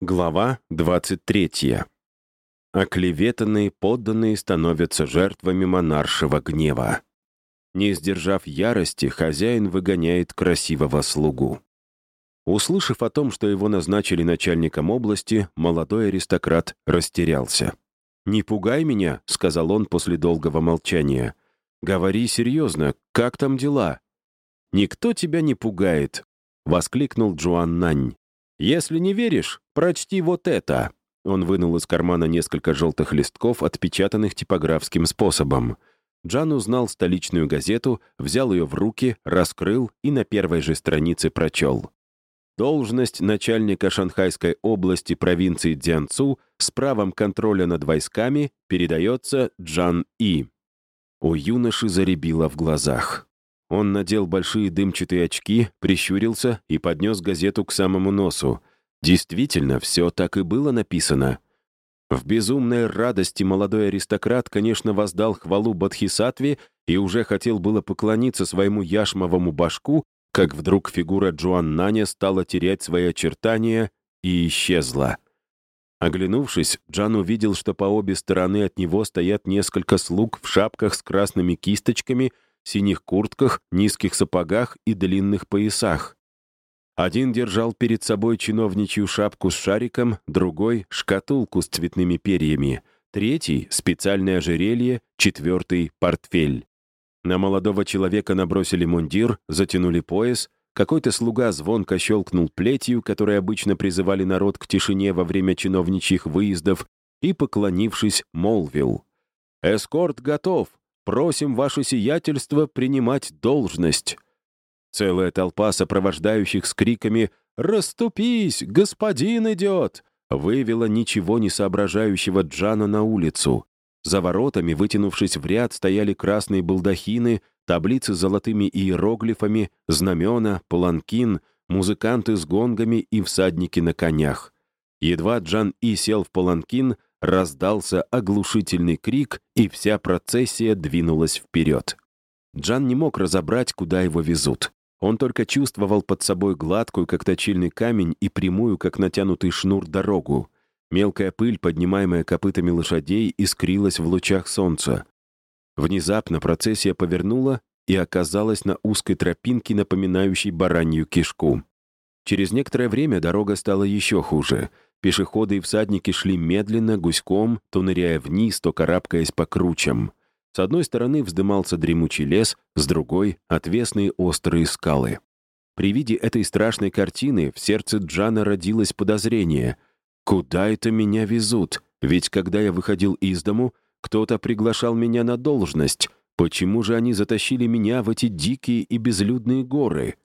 Глава 23. Оклеветанные подданные становятся жертвами монаршего гнева. Не сдержав ярости, хозяин выгоняет красивого слугу. Услышав о том, что его назначили начальником области, молодой аристократ растерялся. «Не пугай меня», — сказал он после долгого молчания. «Говори серьезно, как там дела?» «Никто тебя не пугает», — воскликнул Джуан Нань. «Если не веришь, прочти вот это». Он вынул из кармана несколько желтых листков, отпечатанных типографским способом. Джан узнал столичную газету, взял ее в руки, раскрыл и на первой же странице прочел. Должность начальника Шанхайской области провинции Дзянцу с правом контроля над войсками передается Джан И. У юноши заребило в глазах. Он надел большие дымчатые очки, прищурился и поднес газету к самому носу. Действительно, все так и было написано. В безумной радости молодой аристократ, конечно, воздал хвалу Бадхисатве и уже хотел было поклониться своему яшмовому башку, как вдруг фигура Джуаннаня стала терять свои очертания и исчезла. Оглянувшись, Джан увидел, что по обе стороны от него стоят несколько слуг в шапках с красными кисточками — синих куртках, низких сапогах и длинных поясах. Один держал перед собой чиновничью шапку с шариком, другой — шкатулку с цветными перьями, третий — специальное ожерелье, четвертый — портфель. На молодого человека набросили мундир, затянули пояс, какой-то слуга звонко щелкнул плетью, которой обычно призывали народ к тишине во время чиновничьих выездов, и, поклонившись, молвил. «Эскорт готов! Просим ваше сиятельство принимать должность». Целая толпа сопровождающих с криками «Раступись! Господин идет!» вывела ничего не соображающего Джана на улицу. За воротами, вытянувшись в ряд, стояли красные балдахины, таблицы с золотыми иероглифами, знамена, паланкин, музыканты с гонгами и всадники на конях. Едва Джан И сел в паланкин, Раздался оглушительный крик, и вся процессия двинулась вперед. Джан не мог разобрать, куда его везут. Он только чувствовал под собой гладкую, как точильный камень, и прямую, как натянутый шнур, дорогу. Мелкая пыль, поднимаемая копытами лошадей, искрилась в лучах солнца. Внезапно процессия повернула и оказалась на узкой тропинке, напоминающей баранью кишку. Через некоторое время дорога стала еще хуже — Пешеходы и всадники шли медленно, гуськом, то ныряя вниз, то карабкаясь по кручам. С одной стороны вздымался дремучий лес, с другой — отвесные острые скалы. При виде этой страшной картины в сердце Джана родилось подозрение. «Куда это меня везут? Ведь когда я выходил из дому, кто-то приглашал меня на должность. Почему же они затащили меня в эти дикие и безлюдные горы?»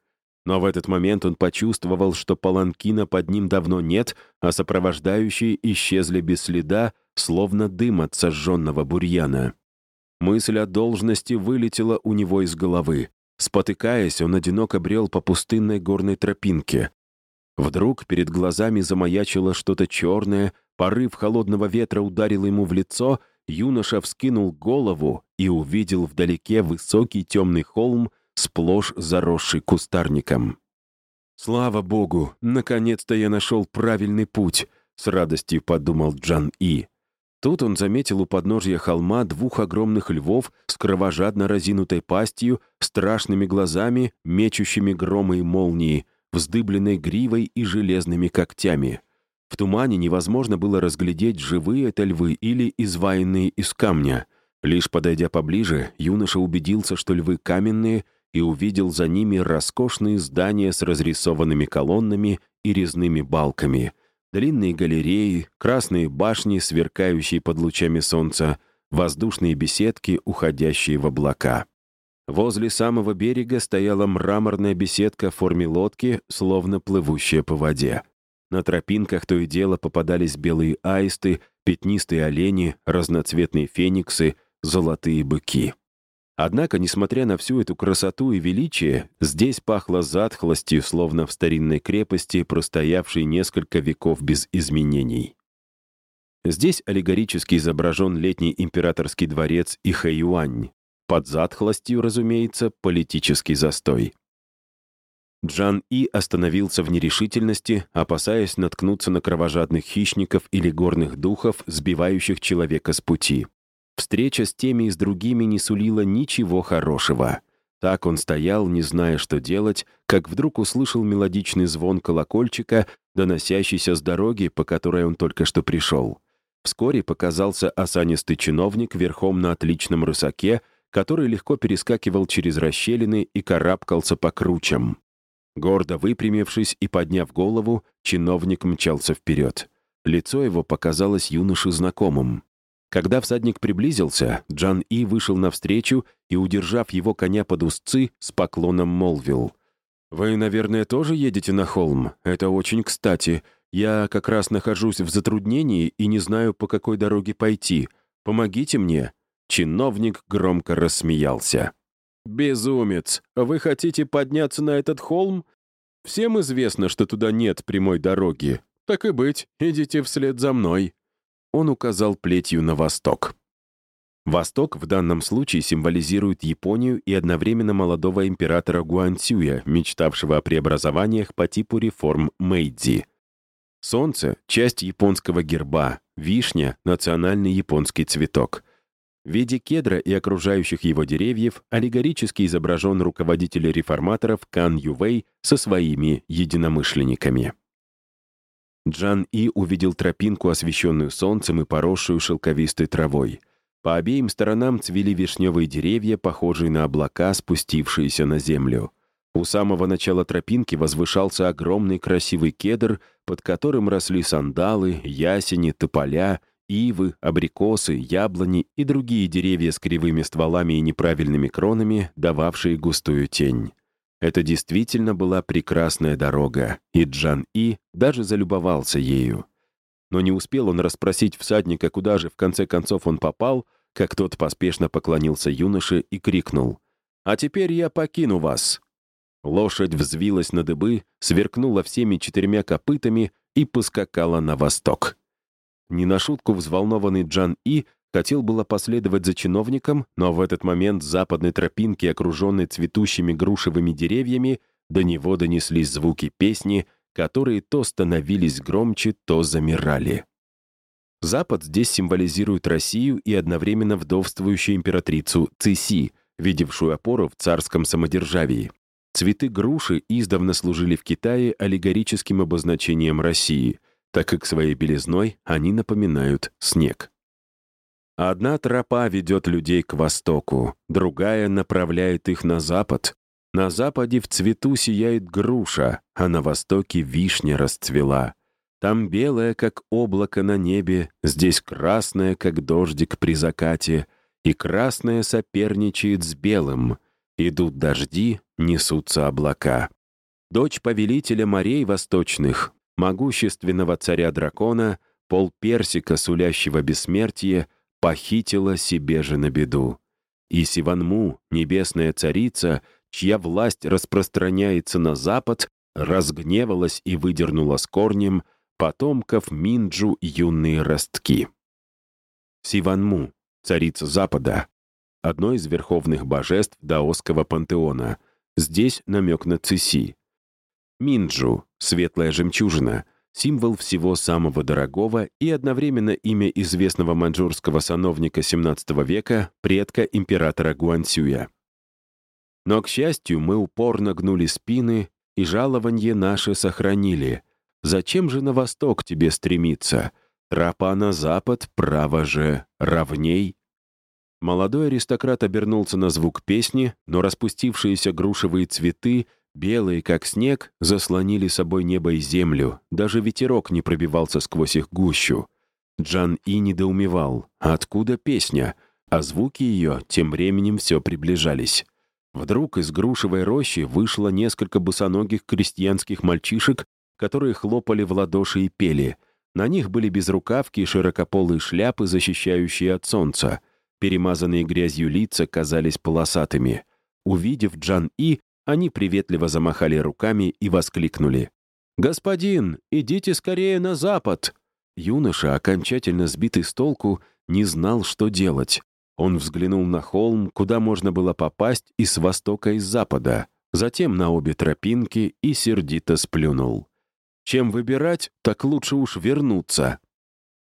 Но в этот момент он почувствовал, что паланкина под ним давно нет, а сопровождающие исчезли без следа, словно дым от сожженного бурьяна. Мысль о должности вылетела у него из головы. Спотыкаясь, он одиноко брел по пустынной горной тропинке. Вдруг перед глазами замаячило что-то черное, порыв холодного ветра ударил ему в лицо, юноша вскинул голову и увидел вдалеке высокий темный холм — сплошь заросший кустарником. «Слава богу, наконец-то я нашел правильный путь», — с радостью подумал Джан И. Тут он заметил у подножья холма двух огромных львов с кровожадно разинутой пастью, страшными глазами, мечущими громы и молнии, вздыбленной гривой и железными когтями. В тумане невозможно было разглядеть, живые это львы или изваянные из камня. Лишь подойдя поближе, юноша убедился, что львы каменные и увидел за ними роскошные здания с разрисованными колоннами и резными балками, длинные галереи, красные башни, сверкающие под лучами солнца, воздушные беседки, уходящие в облака. Возле самого берега стояла мраморная беседка в форме лодки, словно плывущая по воде. На тропинках то и дело попадались белые аисты, пятнистые олени, разноцветные фениксы, золотые быки. Однако, несмотря на всю эту красоту и величие, здесь пахло затхлостью, словно в старинной крепости, простоявшей несколько веков без изменений. Здесь аллегорически изображен летний императорский дворец и Хэйюань. Под затхлостью, разумеется, политический застой. Джан И остановился в нерешительности, опасаясь наткнуться на кровожадных хищников или горных духов, сбивающих человека с пути. Встреча с теми и с другими не сулила ничего хорошего. Так он стоял, не зная, что делать, как вдруг услышал мелодичный звон колокольчика, доносящийся с дороги, по которой он только что пришел. Вскоре показался осанистый чиновник верхом на отличном рысаке, который легко перескакивал через расщелины и карабкался по кручам. Гордо выпрямившись и подняв голову, чиновник мчался вперед. Лицо его показалось юноше знакомым. Когда всадник приблизился, Джан И вышел навстречу и, удержав его коня под узцы, с поклоном молвил. «Вы, наверное, тоже едете на холм? Это очень кстати. Я как раз нахожусь в затруднении и не знаю, по какой дороге пойти. Помогите мне». Чиновник громко рассмеялся. «Безумец! Вы хотите подняться на этот холм? Всем известно, что туда нет прямой дороги. Так и быть, идите вслед за мной». Он указал плетью на восток. Восток в данном случае символизирует Японию и одновременно молодого императора Гуанцюя, мечтавшего о преобразованиях по типу реформ Мэйдзи. Солнце — часть японского герба, вишня — национальный японский цветок — в виде кедра и окружающих его деревьев аллегорически изображен руководитель реформаторов Кан Ювей со своими единомышленниками. Джан И увидел тропинку, освещенную солнцем и поросшую шелковистой травой. По обеим сторонам цвели вишневые деревья, похожие на облака, спустившиеся на землю. У самого начала тропинки возвышался огромный красивый кедр, под которым росли сандалы, ясени, тополя — ивы, абрикосы, яблони и другие деревья с кривыми стволами и неправильными кронами, дававшие густую тень. Это действительно была прекрасная дорога, и Джан И даже залюбовался ею. Но не успел он расспросить всадника, куда же в конце концов он попал, как тот поспешно поклонился юноше и крикнул «А теперь я покину вас». Лошадь взвилась на дыбы, сверкнула всеми четырьмя копытами и поскакала на восток. Не на шутку взволнованный Джан И хотел было последовать за чиновником, но в этот момент с западной тропинки, окруженной цветущими грушевыми деревьями, до него донеслись звуки песни, которые то становились громче, то замирали. Запад здесь символизирует Россию и одновременно вдовствующую императрицу Циси, видевшую опору в царском самодержавии. Цветы груши издавна служили в Китае аллегорическим обозначением России — так как своей белизной они напоминают снег. Одна тропа ведет людей к востоку, другая направляет их на запад. На западе в цвету сияет груша, а на востоке вишня расцвела. Там белое, как облако на небе, здесь красное, как дождик при закате, и красное соперничает с белым. Идут дожди, несутся облака. Дочь повелителя морей восточных, могущественного царя-дракона, пол персика, сулящего бессмертие, похитила себе же на беду. И Сиванму, небесная царица, чья власть распространяется на запад, разгневалась и выдернула с корнем потомков Минджу юные ростки. Сиванму, царица Запада, одно из верховных божеств даосского пантеона. Здесь намек на Циси. Минджу, светлая жемчужина, символ всего самого дорогого и одновременно имя известного маньчжурского сановника XVII века, предка императора Гуансюя. Но, к счастью, мы упорно гнули спины и жалованье наше сохранили. Зачем же на восток тебе стремиться? Тропа на запад, право же, равней. Молодой аристократ обернулся на звук песни, но распустившиеся грушевые цветы — Белые, как снег, заслонили собой небо и землю, даже ветерок не пробивался сквозь их гущу. Джан И недоумевал, откуда песня, а звуки ее тем временем все приближались. Вдруг из грушевой рощи вышло несколько босоногих крестьянских мальчишек, которые хлопали в ладоши и пели. На них были безрукавки и широкополые шляпы, защищающие от солнца. Перемазанные грязью лица казались полосатыми. Увидев Джан И, они приветливо замахали руками и воскликнули. «Господин, идите скорее на запад!» Юноша, окончательно сбитый с толку, не знал, что делать. Он взглянул на холм, куда можно было попасть и с востока, и с запада. затем на обе тропинки и сердито сплюнул. Чем выбирать, так лучше уж вернуться.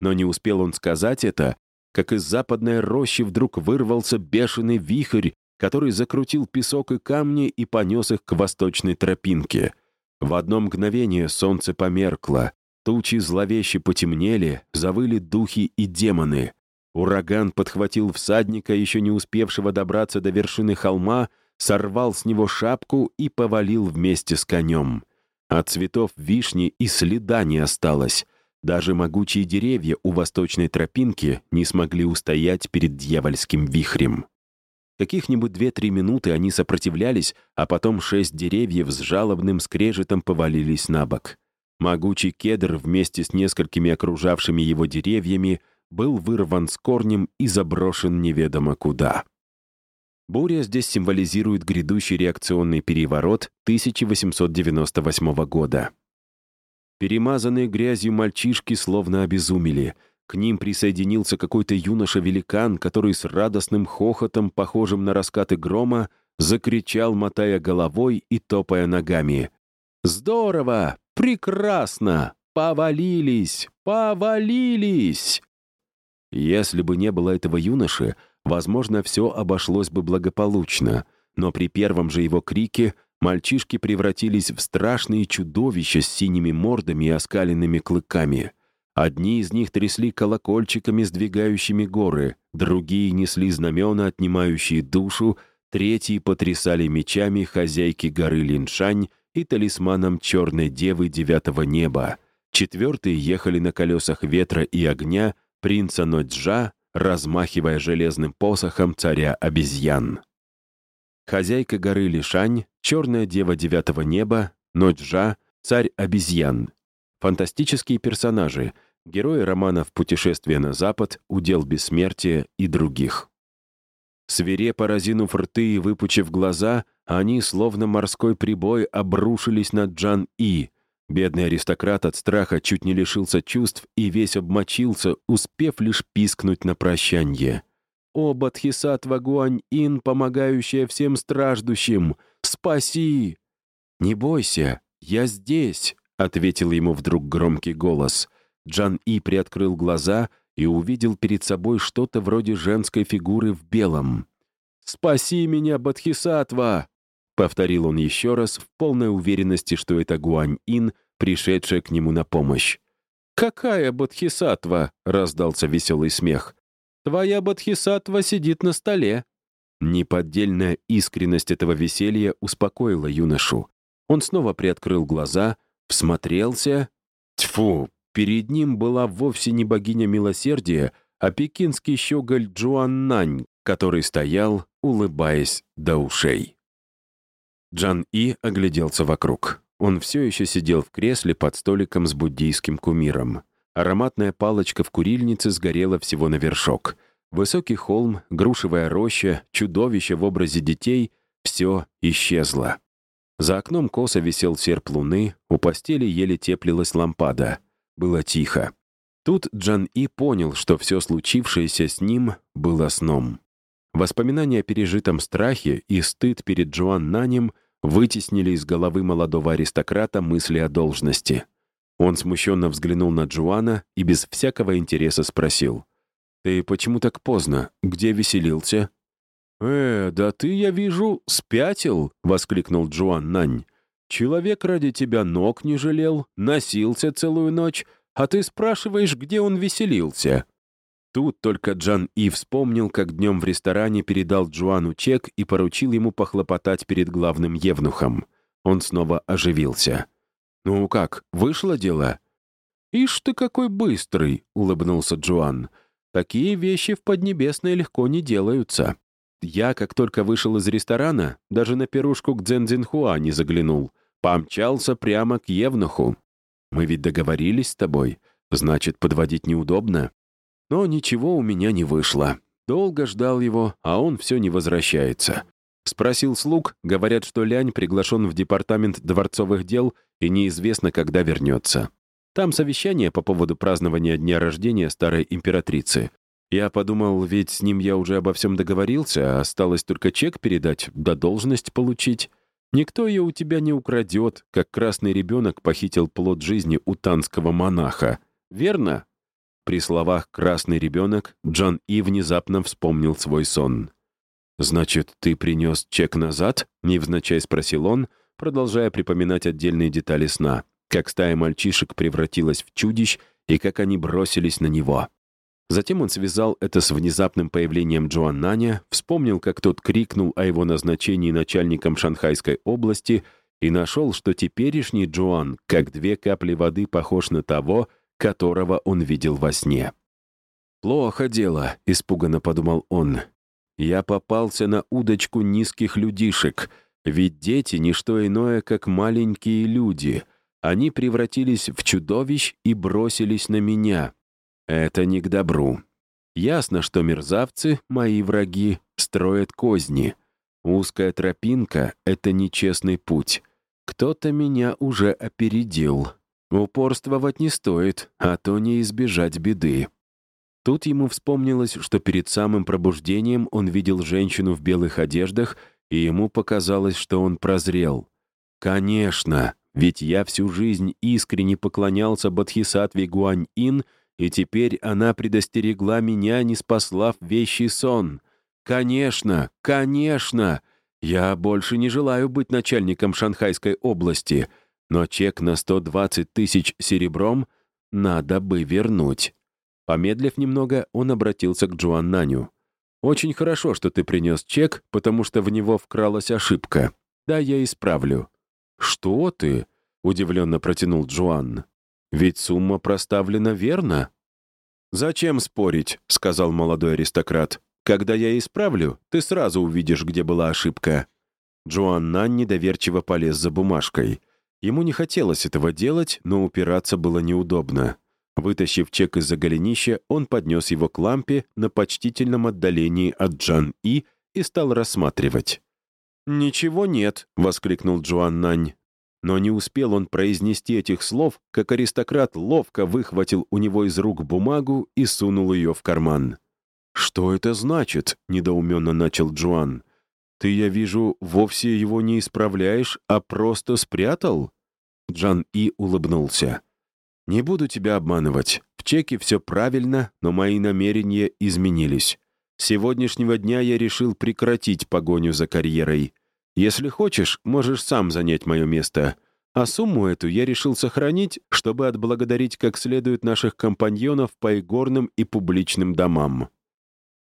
Но не успел он сказать это, как из западной рощи вдруг вырвался бешеный вихрь, который закрутил песок и камни и понес их к восточной тропинке. В одно мгновение солнце померкло, тучи зловеще потемнели, завыли духи и демоны. Ураган подхватил всадника, еще не успевшего добраться до вершины холма, сорвал с него шапку и повалил вместе с конем. От цветов вишни и следа не осталось. Даже могучие деревья у восточной тропинки не смогли устоять перед дьявольским вихрем. Каких-нибудь две-три минуты они сопротивлялись, а потом шесть деревьев с жалобным скрежетом повалились на бок. Могучий кедр вместе с несколькими окружавшими его деревьями был вырван с корнем и заброшен неведомо куда. Буря здесь символизирует грядущий реакционный переворот 1898 года. Перемазанные грязью мальчишки словно обезумели. К ним присоединился какой-то юноша-великан, который с радостным хохотом, похожим на раскаты грома, закричал, мотая головой и топая ногами. «Здорово! Прекрасно! Повалились! Повалились!» Если бы не было этого юноши, возможно, все обошлось бы благополучно, но при первом же его крике мальчишки превратились в страшные чудовища с синими мордами и оскаленными клыками. Одни из них трясли колокольчиками, сдвигающими горы, другие несли знамена, отнимающие душу, третьи потрясали мечами хозяйки горы Линшань и талисманом черной девы девятого неба, четвертые ехали на колесах ветра и огня — принца Ноджа, размахивая железным посохом царя обезьян. Хозяйка горы Лишань, черная дева девятого неба, Ноджа, царь обезьян. Фантастические персонажи, герои романов «Путешествие на запад», «Удел бессмертия» и других. Свирепо разинув рты и выпучив глаза, они, словно морской прибой, обрушились на Джан-И, Бедный аристократ от страха чуть не лишился чувств и весь обмочился, успев лишь пискнуть на прощанье. «О, Бадхисатва Гуань-Ин, помогающая всем страждущим! Спаси!» «Не бойся, я здесь!» — ответил ему вдруг громкий голос. Джан-И приоткрыл глаза и увидел перед собой что-то вроде женской фигуры в белом. «Спаси меня, Бадхисатва!» Повторил он еще раз в полной уверенности, что это Гуань-Ин, пришедшая к нему на помощь. «Какая бодхисаттва?» — раздался веселый смех. «Твоя бодхисаттва сидит на столе». Неподдельная искренность этого веселья успокоила юношу. Он снова приоткрыл глаза, всмотрелся. Тьфу! Перед ним была вовсе не богиня милосердия, а пекинский щеголь Джуаннань, который стоял, улыбаясь до ушей. Джан И огляделся вокруг. Он все еще сидел в кресле под столиком с буддийским кумиром. Ароматная палочка в курильнице сгорела всего на вершок. Высокий холм, грушевая роща, чудовище в образе детей — все исчезло. За окном косо висел серп луны, у постели еле теплилась лампада. Было тихо. Тут Джан И понял, что все случившееся с ним было сном. Воспоминания о пережитом страхе и стыд перед Джоан Нанем вытеснили из головы молодого аристократа мысли о должности. Он смущенно взглянул на Джоана и без всякого интереса спросил. «Ты почему так поздно? Где веселился?» «Э, да ты, я вижу, спятил!» — воскликнул Джоан Нань. «Человек ради тебя ног не жалел, носился целую ночь, а ты спрашиваешь, где он веселился?» Тут только Джан И вспомнил, как днем в ресторане передал Джуану чек и поручил ему похлопотать перед главным евнухом. Он снова оживился. «Ну как, вышло дело?» «Ишь ты какой быстрый!» — улыбнулся Джуан. «Такие вещи в Поднебесной легко не делаются. Я, как только вышел из ресторана, даже на пирушку к Дзензинхуа не заглянул. Помчался прямо к Евнуху. Мы ведь договорились с тобой. Значит, подводить неудобно. Но ничего у меня не вышло. Долго ждал его, а он все не возвращается. Спросил слуг, говорят, что Лянь приглашен в департамент дворцовых дел и неизвестно, когда вернется. Там совещание по поводу празднования дня рождения старой императрицы. Я подумал, ведь с ним я уже обо всем договорился, а осталось только чек передать, да должность получить. Никто ее у тебя не украдет, как красный ребенок похитил плод жизни у танского монаха. Верно?» При словах «красный ребенок» Джон И внезапно вспомнил свой сон. «Значит, ты принес чек назад?» — невзначай спросил он, продолжая припоминать отдельные детали сна, как стая мальчишек превратилась в чудищ и как они бросились на него. Затем он связал это с внезапным появлением Джоаннаня, вспомнил, как тот крикнул о его назначении начальником Шанхайской области и нашел, что теперешний Джоан, как две капли воды, похож на того, которого он видел во сне. «Плохо дело», — испуганно подумал он. «Я попался на удочку низких людишек, ведь дети — не что иное, как маленькие люди. Они превратились в чудовищ и бросились на меня. Это не к добру. Ясно, что мерзавцы, мои враги, строят козни. Узкая тропинка — это нечестный путь. Кто-то меня уже опередил. Упорствовать не стоит, а то не избежать беды. Тут ему вспомнилось, что перед самым пробуждением он видел женщину в белых одеждах, и ему показалось, что он прозрел. Конечно, ведь я всю жизнь искренне поклонялся Бодхисаттве Гуань-Ин — и теперь она предостерегла меня, не спаслав вещий сон. Конечно, конечно! Я больше не желаю быть начальником Шанхайской области, но чек на 120 тысяч серебром надо бы вернуть. Помедлив немного, он обратился к Джуаннаню. «Очень хорошо, что ты принес чек, потому что в него вкралась ошибка. Да, я исправлю». «Что ты?» — удивленно протянул Джуан. Ведь сумма проставлена верно. «Зачем спорить?» — сказал молодой аристократ. «Когда я исправлю, ты сразу увидишь, где была ошибка». Джоанна недоверчиво полез за бумажкой. Ему не хотелось этого делать, но упираться было неудобно. Вытащив чек из-за голенища, он поднес его к лампе на почтительном отдалении от Джан И и стал рассматривать. «Ничего нет», — воскликнул Джоан Нань. Но не успел он произнести этих слов, как аристократ ловко выхватил у него из рук бумагу и сунул ее в карман. «Что это значит?» — недоуменно начал Джоан. «Ты, я вижу, вовсе его не исправляешь, а просто спрятал?» Джан И улыбнулся. «Не буду тебя обманывать. В чеке все правильно, но мои намерения изменились. С сегодняшнего дня я решил прекратить погоню за карьерой. Если хочешь, можешь сам занять мое место. А сумму эту я решил сохранить, чтобы отблагодарить как следует наших компаньонов по игорным и публичным домам».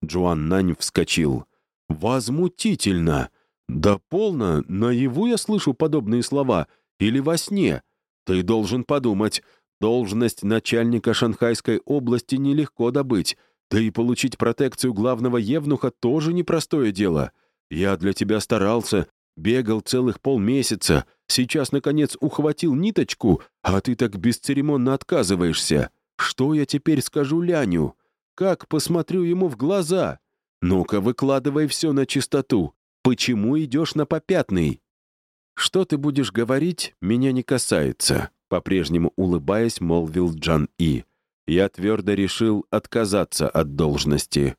Джуан Нань вскочил. «Возмутительно! Да полно, наяву я слышу подобные слова. Или во сне. Ты должен подумать, должность начальника Шанхайской области нелегко добыть, да и получить протекцию главного евнуха тоже непростое дело. Я для тебя старался, Бегал целых полмесяца, сейчас, наконец, ухватил ниточку, а ты так бесцеремонно отказываешься. Что я теперь скажу Ляню? Как посмотрю ему в глаза? Ну-ка, выкладывай все на чистоту. Почему идешь на попятный? Что ты будешь говорить, меня не касается, по-прежнему улыбаясь, молвил Джан И. Я твердо решил отказаться от должности.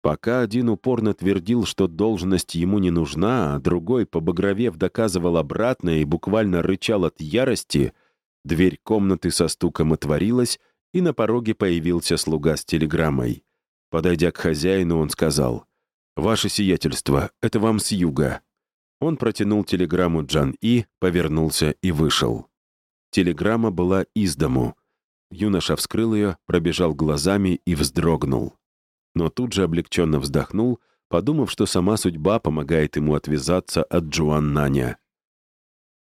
Пока один упорно твердил, что должность ему не нужна, а другой, побагровев, доказывал обратное и буквально рычал от ярости, дверь комнаты со стуком отворилась, и на пороге появился слуга с телеграммой. Подойдя к хозяину, он сказал, «Ваше сиятельство, это вам с юга». Он протянул телеграмму Джан И, повернулся и вышел. Телеграмма была из дому. Юноша вскрыл ее, пробежал глазами и вздрогнул но тут же облегченно вздохнул, подумав, что сама судьба помогает ему отвязаться от Джуан Наня.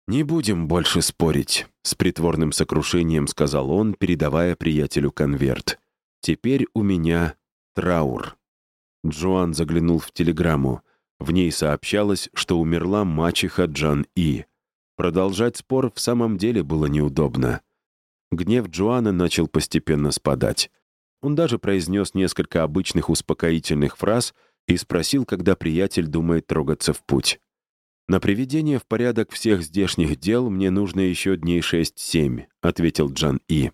«Не будем больше спорить», — с притворным сокрушением сказал он, передавая приятелю конверт. «Теперь у меня траур». Джоан заглянул в телеграмму. В ней сообщалось, что умерла мачеха Джан И. Продолжать спор в самом деле было неудобно. Гнев Джоана начал постепенно спадать. Он даже произнес несколько обычных успокоительных фраз и спросил, когда приятель думает трогаться в путь. «На приведение в порядок всех здешних дел мне нужно еще дней шесть-семь», — ответил Джан И.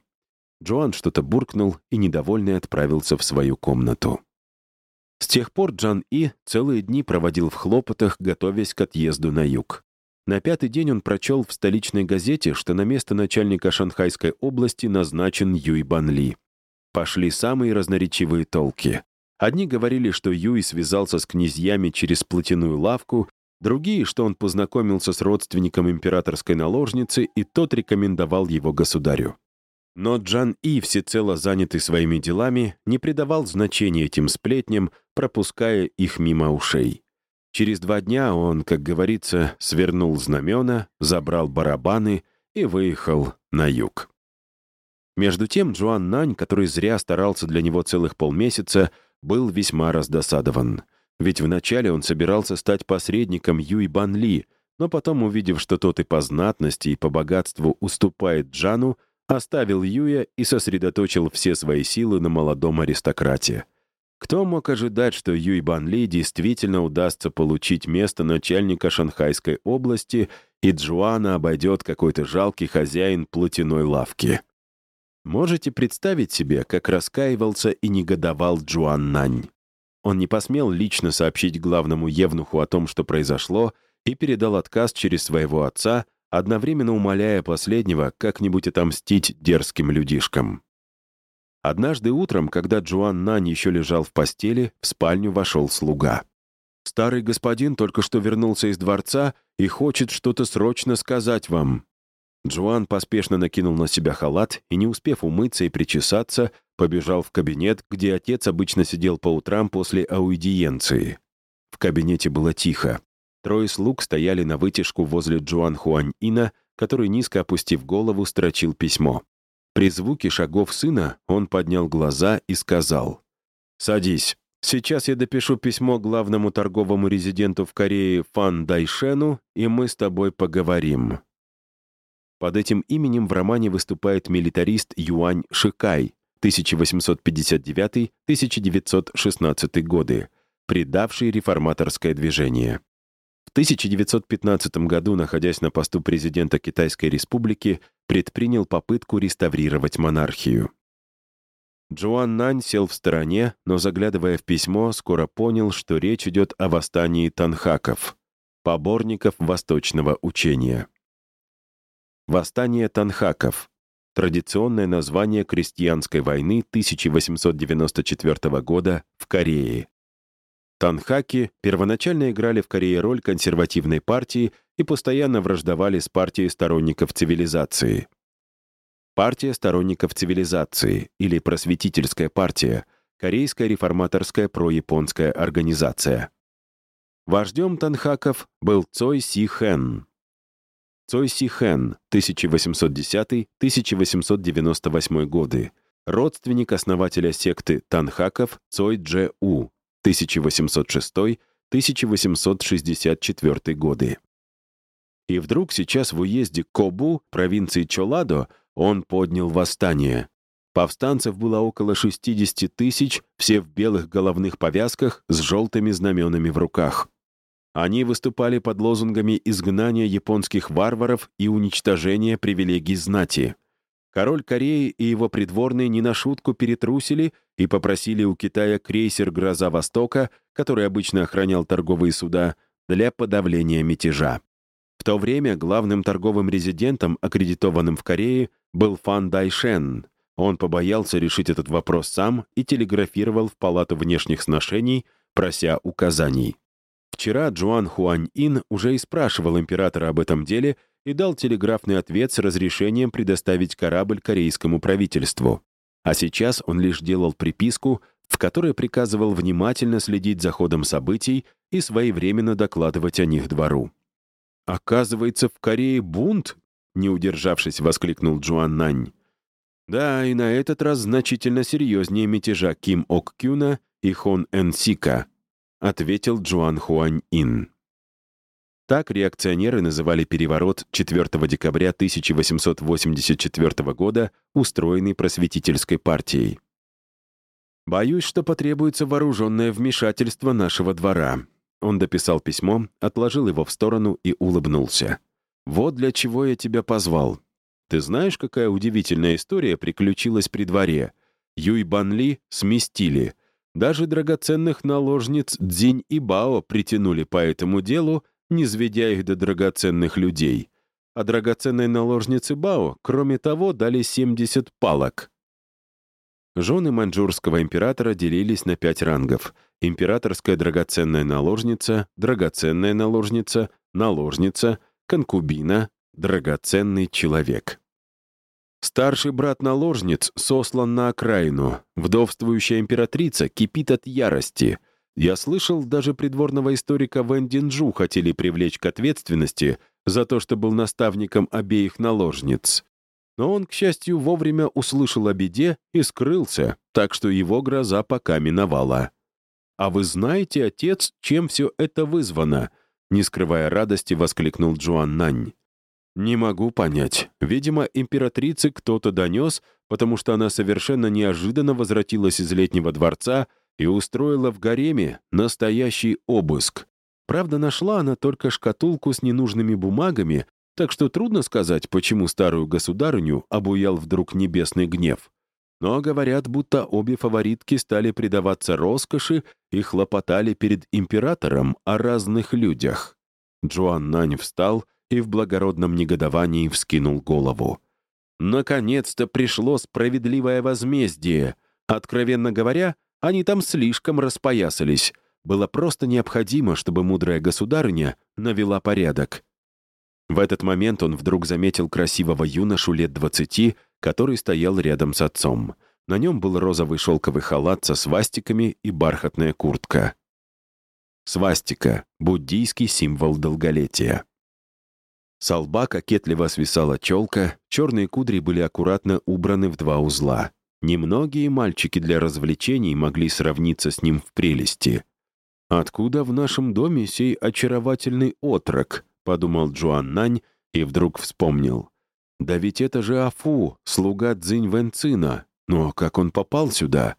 Джоан что-то буркнул и недовольный отправился в свою комнату. С тех пор Джан И целые дни проводил в хлопотах, готовясь к отъезду на юг. На пятый день он прочел в столичной газете, что на место начальника Шанхайской области назначен Юй Банли. Пошли самые разноречивые толки. Одни говорили, что Юй связался с князьями через платяную лавку, другие, что он познакомился с родственником императорской наложницы, и тот рекомендовал его государю. Но Джан И, всецело занятый своими делами, не придавал значения этим сплетням, пропуская их мимо ушей. Через два дня он, как говорится, свернул знамена, забрал барабаны и выехал на юг. Между тем Джуан Нань, который зря старался для него целых полмесяца, был весьма раздосадован. Ведь вначале он собирался стать посредником Юй Бан Ли, но потом, увидев, что тот и по знатности, и по богатству уступает Джану, оставил Юя и сосредоточил все свои силы на молодом аристократе — кто мог ожидать, что Юй Бан Ли действительно удастся получить место начальника Шанхайской области, и Джуана обойдет какой-то жалкий хозяин платяной лавки? Можете представить себе, как раскаивался и негодовал Джуан Нань? Он не посмел лично сообщить главному евнуху о том, что произошло, и передал отказ через своего отца, одновременно умоляя последнего как-нибудь отомстить дерзким людишкам. Однажды утром, когда Джуан Нань еще лежал в постели, в спальню вошел слуга. «Старый господин только что вернулся из дворца и хочет что-то срочно сказать вам». Джуан поспешно накинул на себя халат и, не успев умыться и причесаться, побежал в кабинет, где отец обычно сидел по утрам после аудиенции. В кабинете было тихо. Трое слуг стояли на вытяжку возле Джуан Хуань-Ина, который, низко опустив голову, строчил письмо. При звуке шагов сына он поднял глаза и сказал, «Садись. Сейчас я допишу письмо главному торговому резиденту в Корее Фан Дайшену, и мы с тобой поговорим». Под этим именем в романе выступает милитарист Юань Шикай, 1859-1916 годы, предавший реформаторское движение. В 1915 году, находясь на посту президента Китайской республики, предпринял попытку реставрировать монархию. Джоан Нань сел в стороне, но, заглядывая в письмо, скоро понял, что речь идет о восстании танхаков, поборников восточного учения. Восстание танхаков — традиционное название крестьянской войны 1894 года в Корее. Танхаки первоначально играли в Корее роль консервативной партии и постоянно враждовали с партией сторонников цивилизации. Партия сторонников цивилизации или просветительская партия — корейская реформаторская прояпонская организация. Вождем танхаков был Цой Си Хэн. Цой Си Хэн, 1810-1898 годы, родственник основателя секты танхаков Цой Дже У, 1806-1864 годы. И вдруг сейчас в уезде Кобу, провинции Чоладо, он поднял восстание. Повстанцев было около 60 тысяч, все в белых головных повязках с желтыми знаменами в руках. Они выступали под лозунгами изгнания японских варваров и уничтожения привилегий знати. Король Кореи и его придворные не на шутку перетрусили и попросили у Китая крейсер «Гроза Востока», который обычно охранял торговые суда, для подавления мятежа. В то время главным торговым резидентом, аккредитованным в Корее, был Фан Дайшен. Он побоялся решить этот вопрос сам и телеграфировал в Палату внешних сношений, прося указаний. Вчера Джуан Хуань Ин уже и спрашивал императора об этом деле и дал телеграфный ответ с разрешением предоставить корабль корейскому правительству. А сейчас он лишь делал приписку, в которой приказывал внимательно следить за ходом событий и своевременно докладывать о них двору. «Оказывается, в Корее бунт?» — не удержавшись, воскликнул Джуан Нань. Да, и на этот раз значительно серьезнее мятежа Ким Ок Кюна и Хон Эн Сика, ответил Джуан Хуань Ин. Так реакционеры называли переворот 4 декабря 1884 года, устроенный просветительской партией. «Боюсь, что потребуется вооруженное вмешательство нашего двора». Он дописал письмо, отложил его в сторону и улыбнулся. «Вот для чего я тебя позвал. Ты знаешь, какая удивительная история приключилась при дворе? Юй Банли сместили. Даже драгоценных наложниц Дзинь и Бао притянули по этому делу, не сведя их до драгоценных людей. А драгоценной наложнице Бао, кроме того, дали 70 палок. Жены маньчжурского императора делились на пять рангов. Императорская драгоценная наложница, драгоценная наложница, наложница, конкубина, драгоценный человек. Старший брат наложниц сослан на окраину. Вдовствующая императрица кипит от ярости. Я слышал, даже придворного историка Вэн Динджу хотели привлечь к ответственности за то, что был наставником обеих наложниц. Но он, к счастью, вовремя услышал о беде и скрылся, так что его гроза пока миновала. «А вы знаете, отец, чем все это вызвано?» Не скрывая радости, воскликнул Джуан Нань. Не могу понять. Видимо, императрице кто-то донес, потому что она совершенно неожиданно возвратилась из летнего дворца и устроила в гареме настоящий обыск. Правда, нашла она только шкатулку с ненужными бумагами, так что трудно сказать, почему старую государыню обуял вдруг небесный гнев. Но говорят, будто обе фаворитки стали предаваться роскоши и хлопотали перед императором о разных людях. Джоан Нань встал и в благородном негодовании вскинул голову. Наконец-то пришло справедливое возмездие. Откровенно говоря, они там слишком распоясались. Было просто необходимо, чтобы мудрая государыня навела порядок. В этот момент он вдруг заметил красивого юношу лет двадцати, который стоял рядом с отцом. На нем был розовый шелковый халат со свастиками и бархатная куртка. Свастика — буддийский символ долголетия. С лба кокетливо свисала челка, черные кудри были аккуратно убраны в два узла. Немногие мальчики для развлечений могли сравниться с ним в прелести. «Откуда в нашем доме сей очаровательный отрок?» — подумал Джуан Нань и вдруг вспомнил. «Да ведь это же Афу, слуга Цзинь Вэнцина. Но как он попал сюда?»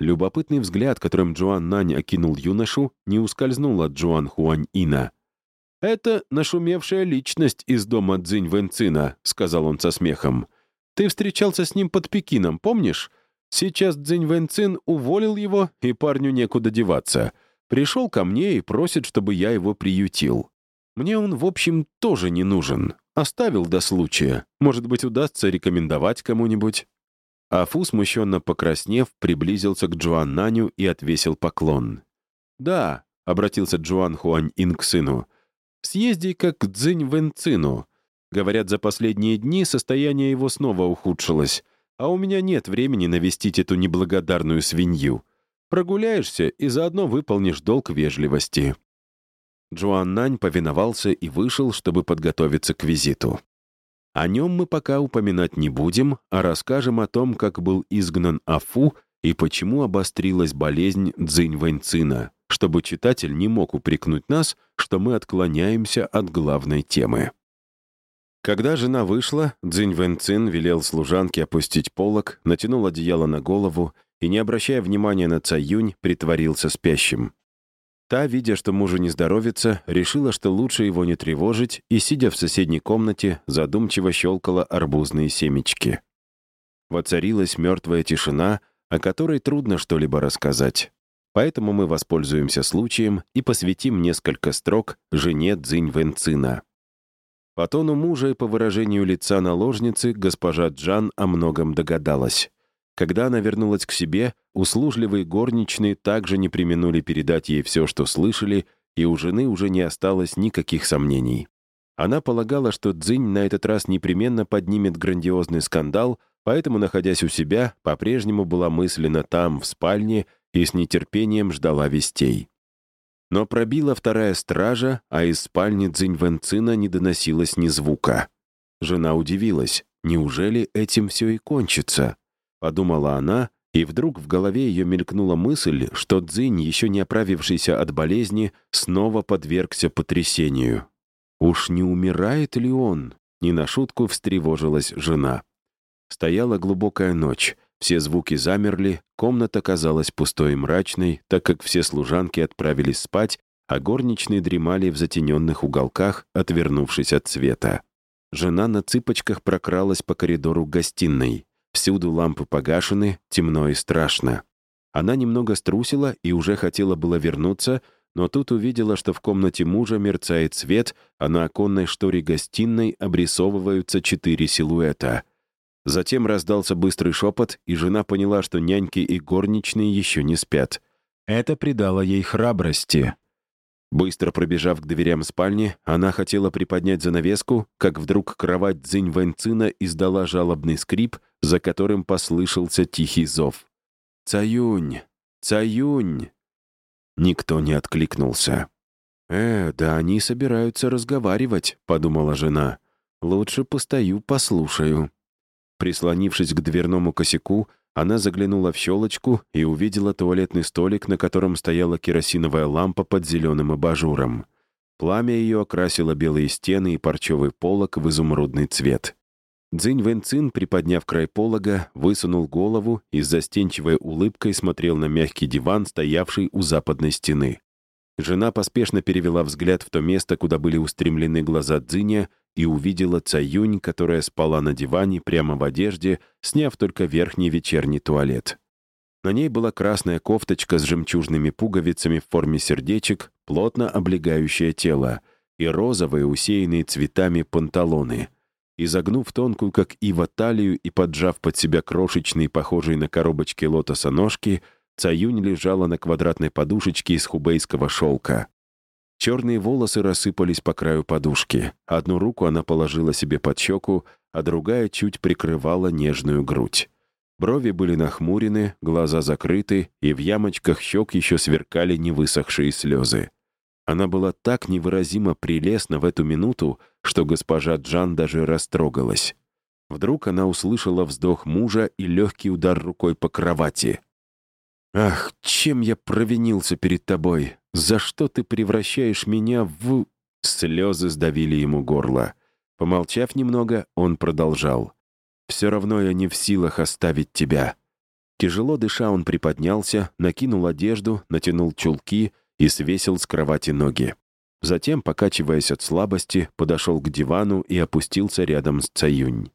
Любопытный взгляд, которым Джуан Нань окинул юношу, не ускользнул от Джуан Хуань Ина — «Это нашумевшая личность из дома Цзинь Вэнцина», — сказал он со смехом. «Ты встречался с ним под Пекином, помнишь? Сейчас Цзинь Вэнцин уволил его, и парню некуда деваться. Пришел ко мне и просит, чтобы я его приютил. Мне он, в общем, тоже не нужен. Оставил до случая. Может быть, удастся рекомендовать кому-нибудь». Афу, смущенно покраснев, приблизился к Джуан Наню и отвесил поклон. «Да», — обратился Джуан Хуань Ин к сыну, — Съезди как к Цзинь Вэнцину. Говорят, за последние дни состояние его снова ухудшилось, а у меня нет времени навестить эту неблагодарную свинью. Прогуляешься и заодно выполнишь долг вежливости». Джоан Нань повиновался и вышел, чтобы подготовиться к визиту. О нем мы пока упоминать не будем, а расскажем о том, как был изгнан Афу и почему обострилась болезнь Цзинь Вэньцина чтобы читатель не мог упрекнуть нас, что мы отклоняемся от главной темы. Когда жена вышла, Цзинь Вэнцин велел служанке опустить полог, натянул одеяло на голову и, не обращая внимания на Цаюнь, притворился спящим. Та, видя, что мужу не здоровится, решила, что лучше его не тревожить, и, сидя в соседней комнате, задумчиво щелкала арбузные семечки. Воцарилась мертвая тишина, о которой трудно что-либо рассказать. Поэтому мы воспользуемся случаем и посвятим несколько строк жене Цзинь Вэнцина. По тону мужа и по выражению лица наложницы госпожа Джан о многом догадалась. Когда она вернулась к себе, услужливые горничные также не применули передать ей все, что слышали, и у жены уже не осталось никаких сомнений. Она полагала, что Цзинь на этот раз непременно поднимет грандиозный скандал, поэтому, находясь у себя, по-прежнему была мысленно там, в спальне, и с нетерпением ждала вестей. Но пробила вторая стража, а из спальни Цзиньвэнцина не доносилось ни звука. Жена удивилась. Неужели этим все и кончится? Подумала она, и вдруг в голове ее мелькнула мысль, что Цзинь, еще не оправившийся от болезни, снова подвергся потрясению. Уж не умирает ли он? Не на шутку встревожилась жена. Стояла глубокая ночь. Все звуки замерли, комната казалась пустой и мрачной, так как все служанки отправились спать, а горничные дремали в затененных уголках, отвернувшись от света. Жена на цыпочках прокралась по коридору гостиной. Всюду лампы погашены, темно и страшно. Она немного струсила и уже хотела было вернуться, но тут увидела, что в комнате мужа мерцает свет, а на оконной шторе гостиной обрисовываются четыре силуэта. Затем раздался быстрый шепот, и жена поняла, что няньки и горничные еще не спят. Это придало ей храбрости. Быстро пробежав к дверям спальни, она хотела приподнять занавеску, как вдруг кровать Цзинь Вэньцина издала жалобный скрип, за которым послышался тихий зов. «Цаюнь! Цаюнь!» Никто не откликнулся. «Э, да они собираются разговаривать», — подумала жена. «Лучше постою, послушаю». Прислонившись к дверному косяку, она заглянула в щелочку и увидела туалетный столик, на котором стояла керосиновая лампа под зеленым абажуром. Пламя ее окрасило белые стены и парчевый полог в изумрудный цвет. Цзинь Вэнцин, приподняв край полога, высунул голову и с застенчивой улыбкой смотрел на мягкий диван, стоявший у западной стены. Жена поспешно перевела взгляд в то место, куда были устремлены глаза Цзиня, и увидела Цаюнь, которая спала на диване прямо в одежде, сняв только верхний вечерний туалет. На ней была красная кофточка с жемчужными пуговицами в форме сердечек, плотно облегающее тело, и розовые, усеянные цветами панталоны. Изогнув тонкую, как ива, талию и поджав под себя крошечные, похожие на коробочки лотоса ножки, Цаюнь лежала на квадратной подушечке из хубейского шелка. Черные волосы рассыпались по краю подушки. Одну руку она положила себе под щеку, а другая чуть прикрывала нежную грудь. Брови были нахмурены, глаза закрыты, и в ямочках щек еще сверкали невысохшие слезы. Она была так невыразимо прелестна в эту минуту, что госпожа Джан даже растрогалась. Вдруг она услышала вздох мужа и легкий удар рукой по кровати. «Ах, чем я провинился перед тобой! За что ты превращаешь меня в...» Слезы сдавили ему горло. Помолчав немного, он продолжал. «Все равно я не в силах оставить тебя». Тяжело дыша, он приподнялся, накинул одежду, натянул чулки и свесил с кровати ноги. Затем, покачиваясь от слабости, подошел к дивану и опустился рядом с Цаюнь.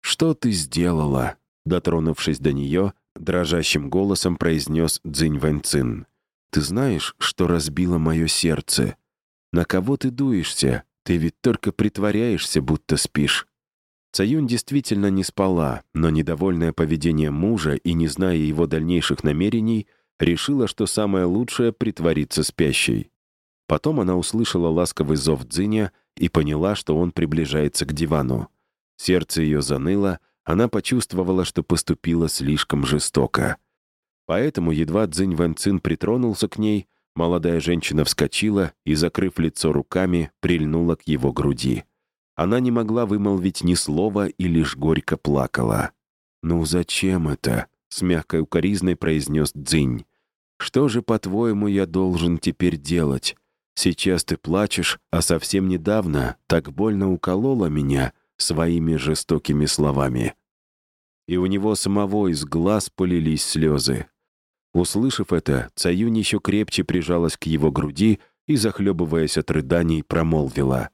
«Что ты сделала?» Дотронувшись до нее, дрожащим голосом произнес Цзинь Вэньцин. Ты знаешь, что разбило мое сердце? На кого ты дуешься? Ты ведь только притворяешься, будто спишь». Цаюнь действительно не спала, но недовольное поведение мужа и не зная его дальнейших намерений, решила, что самое лучшее — притвориться спящей. Потом она услышала ласковый зов Дзиня и поняла, что он приближается к дивану. Сердце ее заныло, она почувствовала, что поступила слишком жестоко. Поэтому едва Цзинь Вэнцин притронулся к ней, молодая женщина вскочила и, закрыв лицо руками, прильнула к его груди. Она не могла вымолвить ни слова и лишь горько плакала. «Ну зачем это?» — с мягкой укоризной произнес Цзинь. «Что же, по-твоему, я должен теперь делать? Сейчас ты плачешь, а совсем недавно так больно уколола меня своими жестокими словами». И у него самого из глаз полились слезы. Услышав это, Цаюнь еще крепче прижалась к его груди и, захлебываясь от рыданий, промолвила.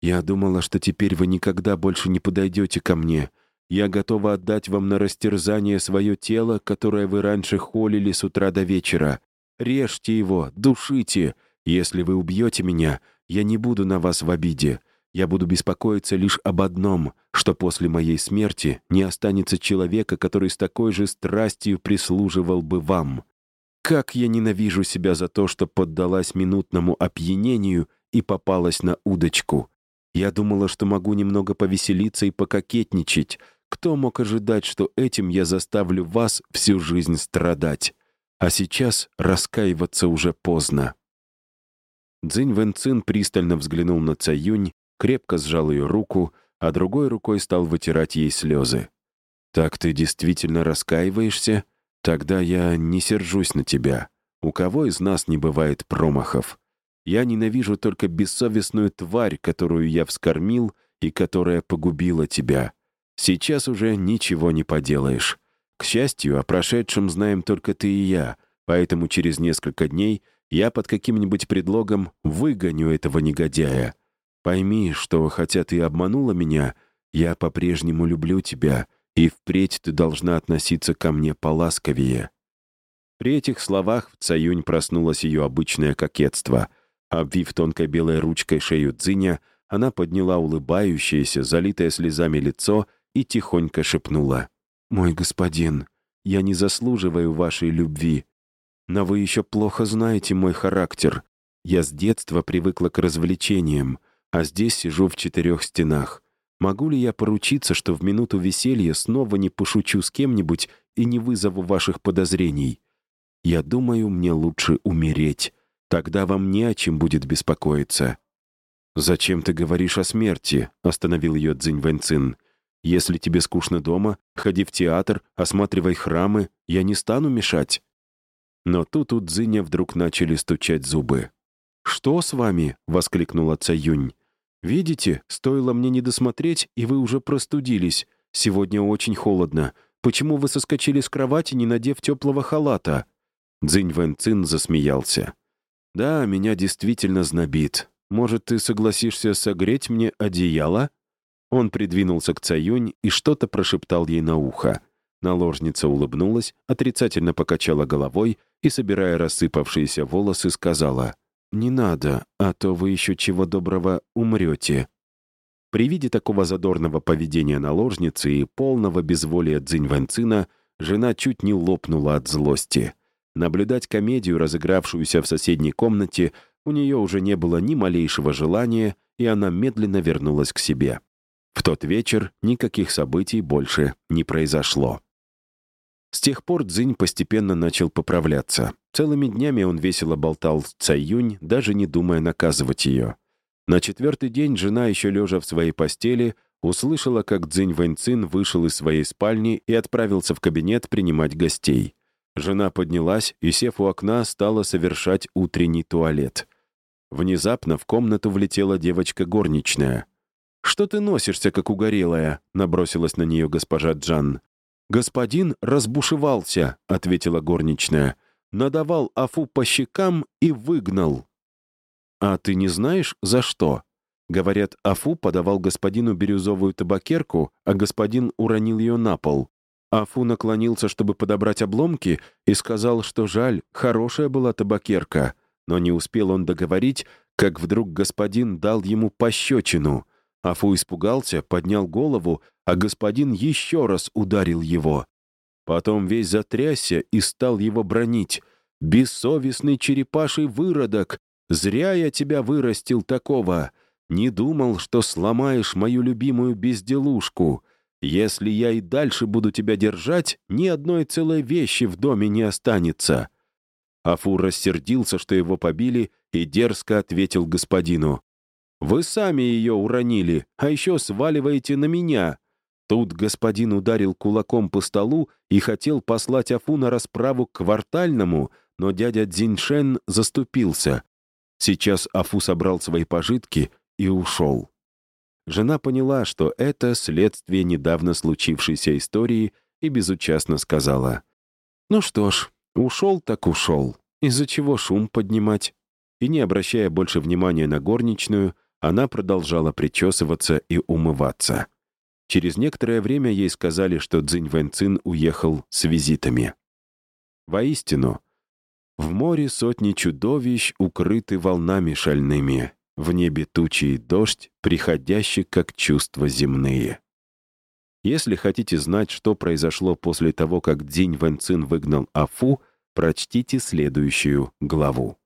«Я думала, что теперь вы никогда больше не подойдете ко мне. Я готова отдать вам на растерзание свое тело, которое вы раньше холили с утра до вечера. Режьте его, душите. Если вы убьете меня, я не буду на вас в обиде. Я буду беспокоиться лишь об одном, что после моей смерти не останется человека, который с такой же страстью прислуживал бы вам. Как я ненавижу себя за то, что поддалась минутному опьянению и попалась на удочку. Я думала, что могу немного повеселиться и пококетничать. Кто мог ожидать, что этим я заставлю вас всю жизнь страдать? А сейчас раскаиваться уже поздно. Цзинь Вэнцин пристально взглянул на Цаюнь крепко сжал ее руку, а другой рукой стал вытирать ей слезы. «Так ты действительно раскаиваешься? Тогда я не сержусь на тебя. У кого из нас не бывает промахов? Я ненавижу только бессовестную тварь, которую я вскормил и которая погубила тебя. Сейчас уже ничего не поделаешь. К счастью, о прошедшем знаем только ты и я, поэтому через несколько дней я под каким-нибудь предлогом выгоню этого негодяя, Пойми, что хотя ты обманула меня, я по-прежнему люблю тебя, и впредь ты должна относиться ко мне поласковее. При этих словах в Цаюнь проснулось ее обычное кокетство. Обвив тонкой белой ручкой шею Цзиня, она подняла улыбающееся, залитое слезами лицо и тихонько шепнула. «Мой господин, я не заслуживаю вашей любви. Но вы еще плохо знаете мой характер. Я с детства привыкла к развлечениям, а здесь сижу в четырех стенах. Могу ли я поручиться, что в минуту веселья снова не пошучу с кем-нибудь и не вызову ваших подозрений? Я думаю, мне лучше умереть. Тогда вам не о чем будет беспокоиться». «Зачем ты говоришь о смерти?» — остановил ее Цзинь Вэньцин. «Если тебе скучно дома, ходи в театр, осматривай храмы, я не стану мешать». Но тут у Цзиня вдруг начали стучать зубы. «Что с вами?» — воскликнула Цаюнь. «Видите, стоило мне не досмотреть, и вы уже простудились. Сегодня очень холодно. Почему вы соскочили с кровати, не надев теплого халата?» Цзинь Вэн Цин засмеялся. «Да, меня действительно знобит. Может, ты согласишься согреть мне одеяло?» Он придвинулся к Цаюнь и что-то прошептал ей на ухо. Наложница улыбнулась, отрицательно покачала головой и, собирая рассыпавшиеся волосы, сказала — «Не надо, а то вы еще чего доброго умрете». При виде такого задорного поведения наложницы и полного безволия Цзиньвэнцина жена чуть не лопнула от злости. Наблюдать комедию, разыгравшуюся в соседней комнате, у нее уже не было ни малейшего желания, и она медленно вернулась к себе. В тот вечер никаких событий больше не произошло. С тех пор Цзинь постепенно начал поправляться. Целыми днями он весело болтал с Цаюнь, даже не думая наказывать ее. На четвертый день жена, еще лежа в своей постели, услышала, как Цзинь Вэньцин вышел из своей спальни и отправился в кабинет принимать гостей. Жена поднялась и, сев у окна, стала совершать утренний туалет. Внезапно в комнату влетела девочка горничная. «Что ты носишься, как угорелая?» — набросилась на нее госпожа Джан. «Господин разбушевался», — ответила горничная. «Надавал Афу по щекам и выгнал». «А ты не знаешь, за что?» Говорят, Афу подавал господину бирюзовую табакерку, а господин уронил ее на пол. Афу наклонился, чтобы подобрать обломки, и сказал, что жаль, хорошая была табакерка. Но не успел он договорить, как вдруг господин дал ему пощечину. Афу испугался, поднял голову, а господин еще раз ударил его. Потом весь затрясся и стал его бронить. «Бессовестный черепаший выродок! Зря я тебя вырастил такого! Не думал, что сломаешь мою любимую безделушку. Если я и дальше буду тебя держать, ни одной целой вещи в доме не останется». Афур рассердился, что его побили, и дерзко ответил господину. «Вы сами ее уронили, а еще сваливаете на меня. Тут господин ударил кулаком по столу и хотел послать Афу на расправу к квартальному, но дядя Дзиньшен заступился. Сейчас Афу собрал свои пожитки и ушел. Жена поняла, что это следствие недавно случившейся истории и безучастно сказала. «Ну что ж, ушел так ушел. Из-за чего шум поднимать?» И не обращая больше внимания на горничную, она продолжала причесываться и умываться. Через некоторое время ей сказали, что Цзинь Вэньцин уехал с визитами. Воистину, в море сотни чудовищ укрыты волнами шальными, в небе тучи и дождь, приходящий как чувства земные. Если хотите знать, что произошло после того, как Дзинь Вэньцин выгнал Афу, прочтите следующую главу.